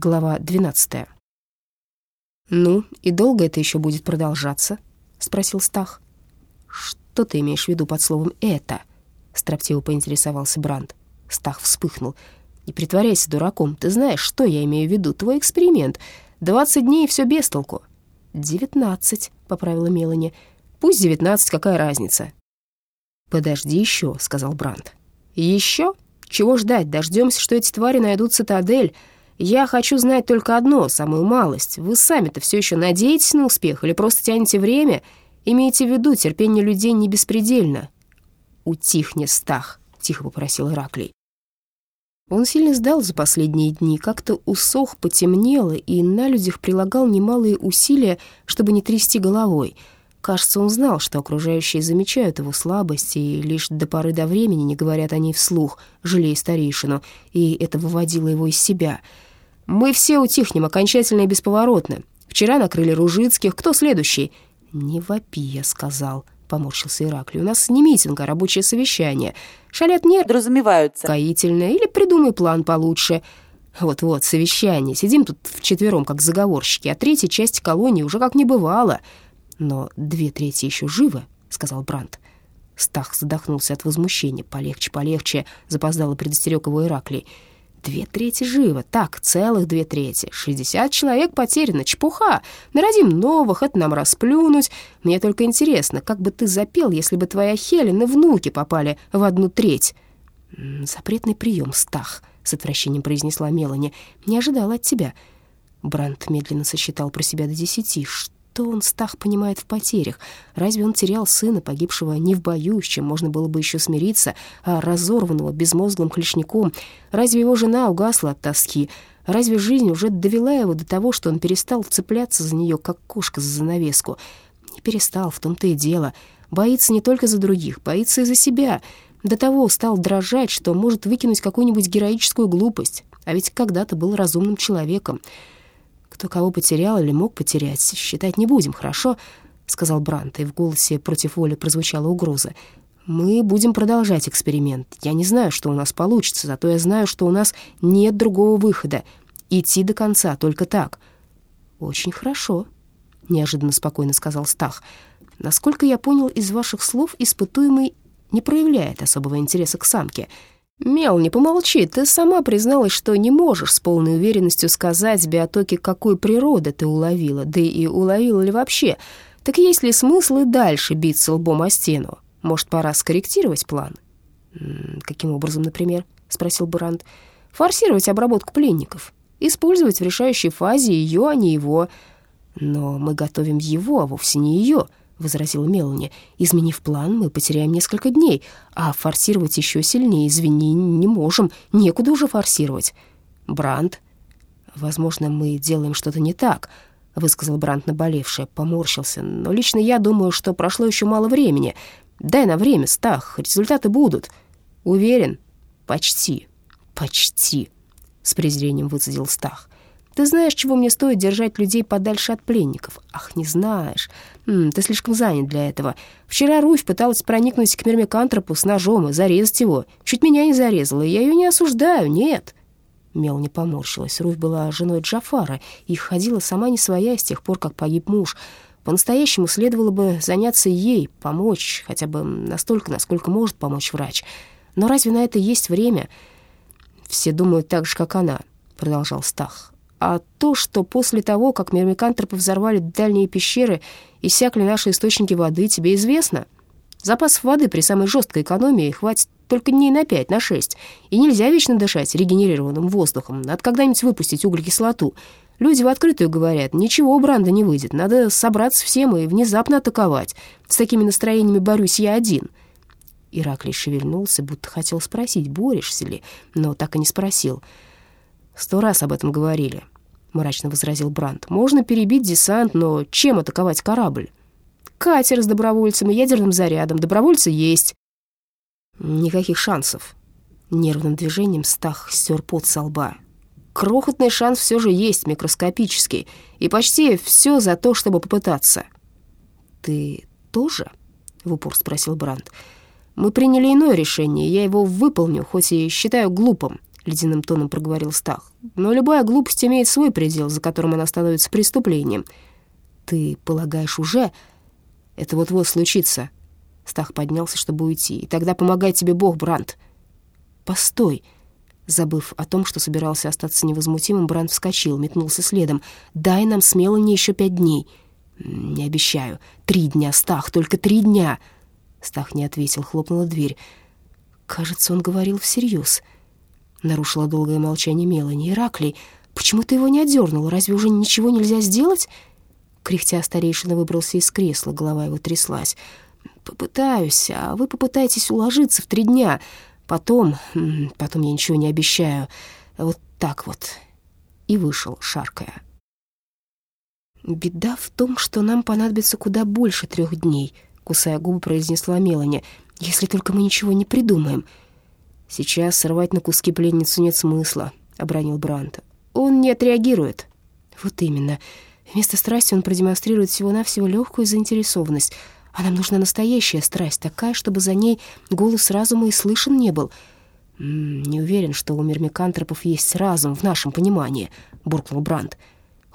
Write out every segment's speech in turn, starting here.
Глава 12. «Ну, и долго это еще будет продолжаться?» — спросил Стах. «Что ты имеешь в виду под словом «это»?» — строптиво поинтересовался Бранд. Стах вспыхнул. «Не притворяйся дураком. Ты знаешь, что я имею в виду. Твой эксперимент. Двадцать дней, и все без толку». «Девятнадцать», — поправила Мелани. «Пусть девятнадцать, какая разница?» «Подожди еще», — сказал Бранд. «Еще? Чего ждать? Дождемся, что эти твари найдут цитадель. Я хочу знать только одно, самую малость. Вы сами-то все еще надеетесь на успех или просто тянете время? Имейте в виду, терпение людей не беспредельно». «Утихни, Стах», — тихо попросил Ираклий. Он сильно сдал за последние дни, как-то усох, потемнело, и на людях прилагал немалые усилия, чтобы не трясти головой — Кажется, он знал, что окружающие замечают его слабости и лишь до поры до времени не говорят о ней вслух, жалея старейшину, и это выводило его из себя. «Мы все утихнем окончательно и бесповоротно. Вчера накрыли Ружицких. Кто следующий?» «Не вопи», — я сказал, — поморщился Ираклий. «У нас не митинг, а рабочее совещание. Шалят не подразумеваются. Каительно. Или придумай план получше». «Вот-вот, совещание. Сидим тут вчетвером, как заговорщики, а третья часть колонии уже как не бывало». «Но две трети еще живы», — сказал Брандт. Стах задохнулся от возмущения. «Полегче, полегче», — запоздало предостерег его Ираклий. «Две трети живы, так, целых две трети. Шестьдесят человек потеряно, чепуха. Народим новых, это нам расплюнуть. Мне только интересно, как бы ты запел, если бы твоя Хелен и внуки попали в одну треть?» «Запретный прием, Стах», — с отвращением произнесла Мелани. «Не ожидала от тебя». Брандт медленно сосчитал про себя до десяти. «Что?» Что он, Стах, понимает в потерях? Разве он терял сына, погибшего не в бою, с чем можно было бы еще смириться, а разорванного безмозглым клешником? Разве его жена угасла от тоски? Разве жизнь уже довела его до того, что он перестал цепляться за нее, как кошка за занавеску? Не перестал, в том-то и дело. Боится не только за других, боится и за себя. До того стал дрожать, что может выкинуть какую-нибудь героическую глупость. А ведь когда-то был разумным человеком. Кто кого потерял или мог потерять, считать не будем, хорошо?» — сказал Брант, и в голосе против воли прозвучала угроза. «Мы будем продолжать эксперимент. Я не знаю, что у нас получится, зато я знаю, что у нас нет другого выхода. Идти до конца, только так». «Очень хорошо», — неожиданно спокойно сказал Стах. «Насколько я понял из ваших слов, испытуемый не проявляет особого интереса к самке». «Мел, не помолчи, ты сама призналась, что не можешь с полной уверенностью сказать биотоке, какой природы ты уловила, да и уловила ли вообще. Так есть ли смысл и дальше биться лбом о стену? Может, пора скорректировать план?» «Каким образом, например?» — спросил Бранд. «Форсировать обработку пленников. Использовать в решающей фазе ее, а не его. Но мы готовим его, а вовсе не ее». — возразила Мелани. «Изменив план, мы потеряем несколько дней, а форсировать еще сильнее, извини, не можем, некуда уже форсировать». «Бранд, возможно, мы делаем что-то не так», — высказал Бранд наболевшее, поморщился. «Но лично я думаю, что прошло еще мало времени. Дай на время, Стах, результаты будут». «Уверен?» «Почти, почти», — с презрением выцедил Стах. Ты знаешь, чего мне стоит держать людей подальше от пленников? Ах, не знаешь. М -м, ты слишком занят для этого. Вчера Руфь пыталась проникнуть к Мермикантропу с ножом и зарезать его. Чуть меня не зарезала, и я ее не осуждаю, нет. Мел не поморщилась. Руфь была женой Джафара и ходила сама не своя с тех пор, как погиб муж. По-настоящему следовало бы заняться ей, помочь, хотя бы настолько, насколько может помочь врач. Но разве на это есть время? Все думают так же, как она, продолжал Стах. А то, что после того, как мирмикантропы взорвали дальние пещеры, иссякли наши источники воды, тебе известно? Запасов воды при самой жесткой экономии хватит только дней на пять, на шесть. И нельзя вечно дышать регенерированным воздухом. Надо когда-нибудь выпустить углекислоту. Люди в открытую говорят, ничего у Бранда не выйдет. Надо собраться всем и внезапно атаковать. С такими настроениями борюсь я один». Ираклий шевельнулся, будто хотел спросить, борешься ли, но так и не спросил. «Сто раз об этом говорили», — мрачно возразил Брандт. «Можно перебить десант, но чем атаковать корабль? Катер с добровольцем и ядерным зарядом. Добровольцы есть». «Никаких шансов». Нервным движением Стах стер пот со лба. «Крохотный шанс все же есть, микроскопический, и почти все за то, чтобы попытаться». «Ты тоже?» — в упор спросил Брандт. «Мы приняли иное решение, я его выполню, хоть и считаю глупым ледяным тоном проговорил Стах. но любая глупость имеет свой предел, за которым она становится преступлением. Ты полагаешь уже? Это вот-вот случится. Стах поднялся, чтобы уйти. И тогда помогает тебе Бог, Бранд. Постой. Забыв о том, что собирался остаться невозмутимым, Бранд вскочил, метнулся следом. «Дай нам смело не еще пять дней». «Не обещаю. Три дня, Стах, только три дня». Стах не ответил, хлопнула дверь. Кажется, он говорил всерьез. Нарушила долгое молчание Мелани. «Ираклий, почему ты его не одернул? Разве уже ничего нельзя сделать?» Кряхтя старейшина выбрался из кресла, голова его тряслась. «Попытаюсь, а вы попытаетесь уложиться в три дня. Потом... потом я ничего не обещаю. Вот так вот». И вышел, шаркая. «Беда в том, что нам понадобится куда больше трех дней», — кусая губы, произнесла Мелани, «если только мы ничего не придумаем». «Сейчас сорвать на куски пленницу нет смысла», — обронил Брант. «Он не отреагирует». «Вот именно. Вместо страсти он продемонстрирует всего-навсего легкую заинтересованность. А нам нужна настоящая страсть, такая, чтобы за ней голос разума и слышен не был». «М -м, «Не уверен, что у мирмикантропов есть разум в нашем понимании», — буркнул Брант.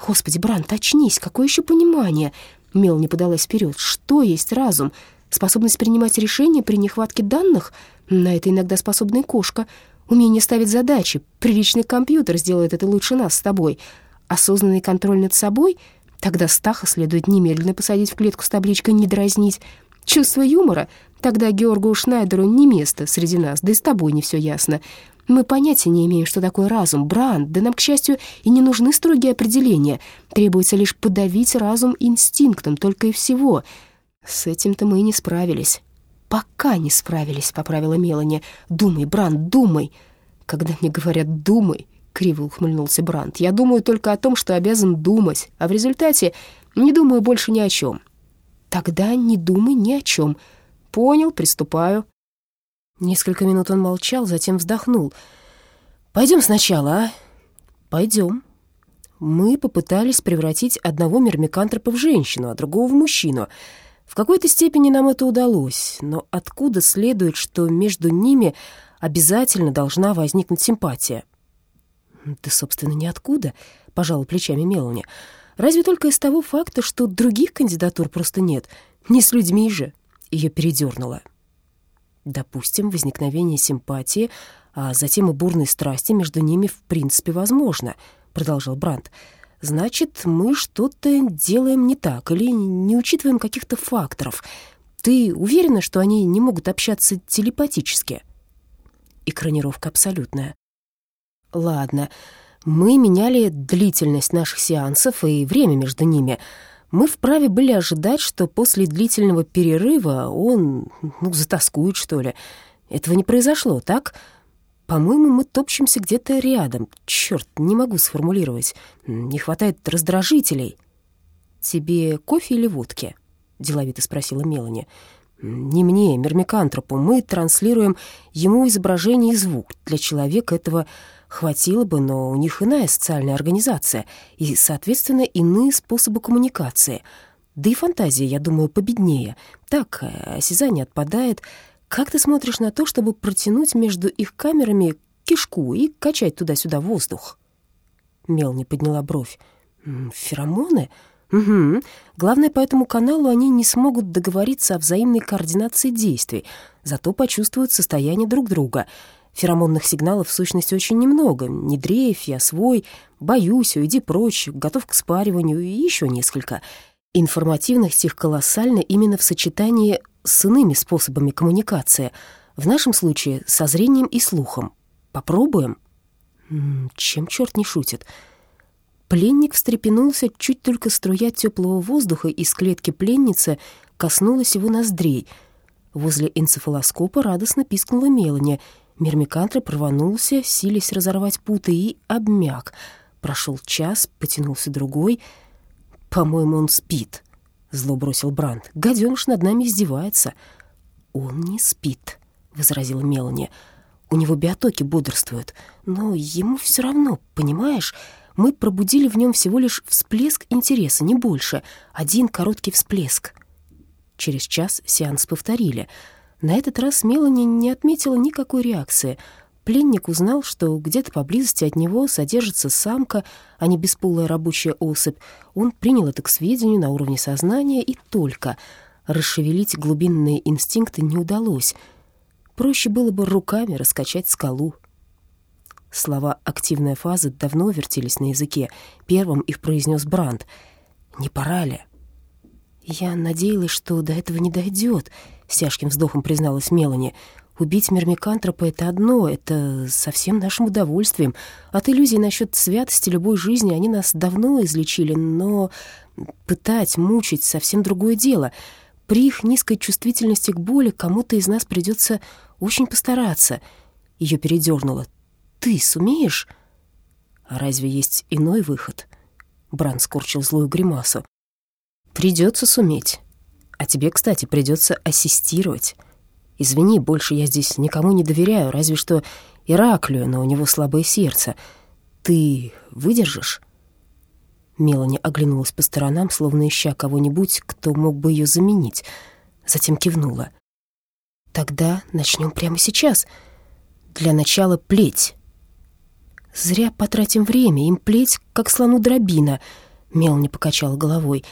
«Господи, Брант, очнись, какое еще понимание?» Мел не подалась вперед. «Что есть разум? Способность принимать решения при нехватке данных? На это иногда способна и кошка. Умение ставить задачи. Приличный компьютер сделает это лучше нас с тобой. Осознанный контроль над собой? Тогда Стаха следует немедленно посадить в клетку с табличкой «Не дразнить». Чувство юмора? Тогда Георгу Шнайдеру не место среди нас, да и с тобой не все ясно. Мы понятия не имеем, что такое разум, бранд, да нам, к счастью, и не нужны строгие определения. Требуется лишь подавить разум инстинктом, только и всего — «С этим-то мы и не справились». «Пока не справились», — поправила Мелани. «Думай, Бранд, думай». «Когда мне говорят «думай», — криво ухмыльнулся Бранд, «я думаю только о том, что обязан думать, а в результате не думаю больше ни о чем». «Тогда не думай ни о чем». «Понял, приступаю». Несколько минут он молчал, затем вздохнул. «Пойдем сначала, а?» «Пойдем». Мы попытались превратить одного мирмикантропа в женщину, а другого в мужчину — в какой-то степени нам это удалось, но откуда следует, что между ними обязательно должна возникнуть симпатия? Да, собственно, ниоткуда, пожала плечами Мелани. Разве только из того факта, что других кандидатур просто нет. Не с людьми же. Ее передернуло. Допустим, возникновение симпатии, а затем и бурной страсти между ними в принципе возможно, продолжал Брандт. Значит, мы что-то делаем не так или не учитываем каких-то факторов. Ты уверена, что они не могут общаться телепатически? Экранировка абсолютная. Ладно, мы меняли длительность наших сеансов и время между ними. Мы вправе были ожидать, что после длительного перерыва он, ну, затаскует, что ли. Этого не произошло, так? По-моему, мы топчемся где-то рядом. Черт, не могу сформулировать. Не хватает раздражителей. Тебе кофе или водки? Деловито спросила Мелани. Не мне, мермикантропу. Мы транслируем ему изображение и звук. Для человека этого хватило бы, но у них иная социальная организация и, соответственно, иные способы коммуникации. Да и фантазия, я думаю, победнее. Так, э, осязание отпадает, как ты смотришь на то, чтобы протянуть между их камерами кишку и качать туда-сюда воздух?» Мел подняла бровь. «Феромоны? Угу. Главное, по этому каналу они не смогут договориться о взаимной координации действий, зато почувствуют состояние друг друга. Феромонных сигналов в сущности очень немного. Не дрейф, я свой, боюсь, уйди прочь, готов к спариванию и еще несколько. Информативных тех колоссально именно в сочетании с иными способами коммуникации, в нашем случае со зрением и слухом. Попробуем? Чем черт не шутит? Пленник встрепенулся, чуть только струя теплого воздуха из клетки пленницы коснулась его ноздрей. Возле энцефалоскопа радостно пискнула Мелани. Мирмикантроп рванулся, силясь разорвать путы, и обмяк. Прошел час, потянулся другой. «По-моему, он спит», зло бросил Бранд. Гаденыш над нами издевается. Он не спит, возразила Мелани. У него биотоки бодрствуют, но ему все равно, понимаешь? Мы пробудили в нем всего лишь всплеск интереса, не больше. Один короткий всплеск. Через час сеанс повторили. На этот раз Мелани не отметила никакой реакции. Пленник узнал, что где-то поблизости от него содержится самка, а не бесполая рабочая особь, он принял это к сведению на уровне сознания и только расшевелить глубинные инстинкты не удалось. Проще было бы руками раскачать скалу. Слова «активная фаза» давно вертелись на языке. Первым их произнес Бранд. «Не пора ли?» «Я надеялась, что до этого не дойдет», — с тяжким вздохом призналась Мелани. «Убить Мермикантропа — это одно, это совсем нашим удовольствием. От иллюзий насчет святости любой жизни они нас давно излечили, но пытать, мучить — совсем другое дело. При их низкой чувствительности к боли кому-то из нас придется очень постараться». Ее передернуло. «Ты сумеешь?» «А разве есть иной выход?» Бран скорчил злую гримасу. Придется суметь. А тебе, кстати, придется ассистировать. Извини, больше я здесь никому не доверяю, разве что Ираклию, но у него слабое сердце. Ты выдержишь?» Мелани оглянулась по сторонам, словно ища кого-нибудь, кто мог бы ее заменить. Затем кивнула. «Тогда начнем прямо сейчас. Для начала плеть». «Зря потратим время, им плеть, как слону дробина», — Мелани покачала головой.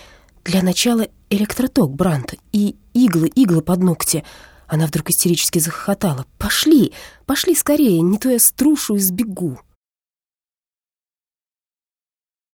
Для начала электроток, Брант, и иглы, иглы под ногти. Она вдруг истерически захохотала. «Пошли, пошли скорее, не то я струшу и сбегу».